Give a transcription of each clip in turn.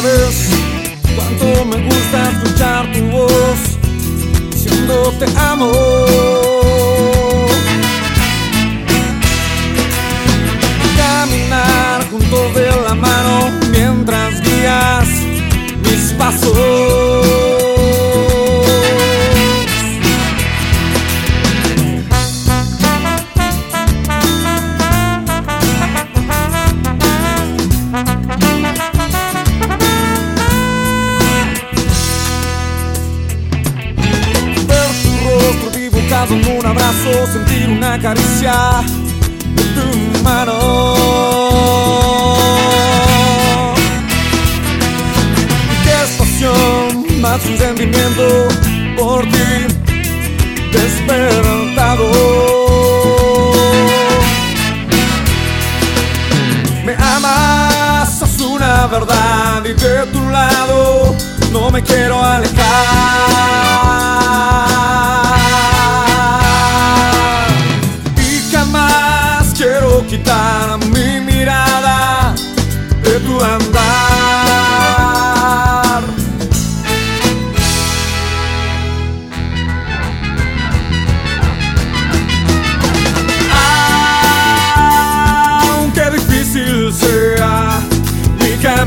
sabes cuánto me gusta escuchar tu voz, diciendo te amo. Un abrazo, sentir una caricia de tu mano. Qué estación, más un sentimiento por ti despertado. Me amas, es una verdad y de tu lado no me quiero alejar.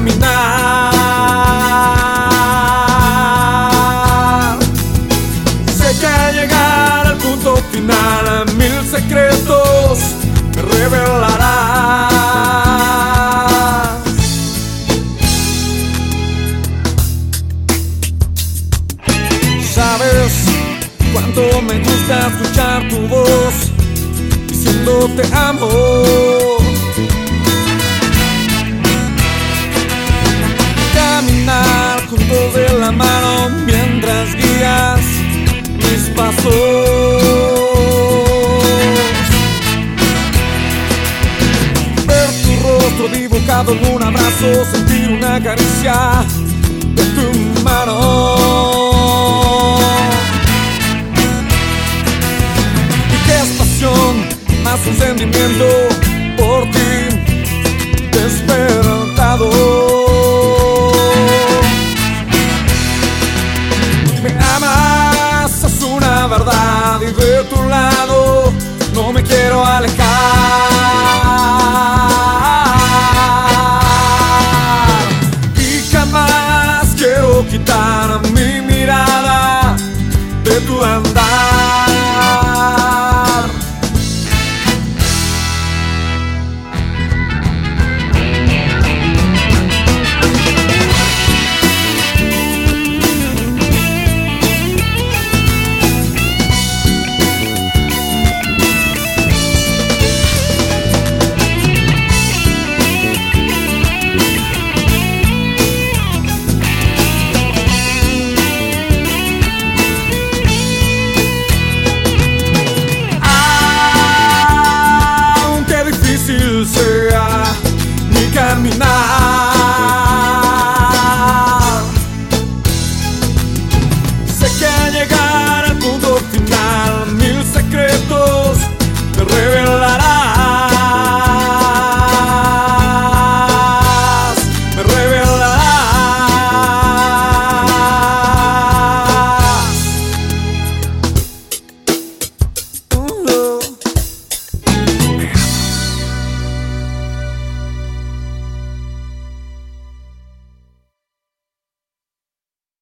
Caminar, sé que al llegar al punto final mil secretos me revelarás. Sabes cuánto me gusta escuchar tu voz diciendo te amo. en un abrazo, sentir una caricia de tu mano. Y qué es pasión, más un sentimiento por ti, te espero. вам.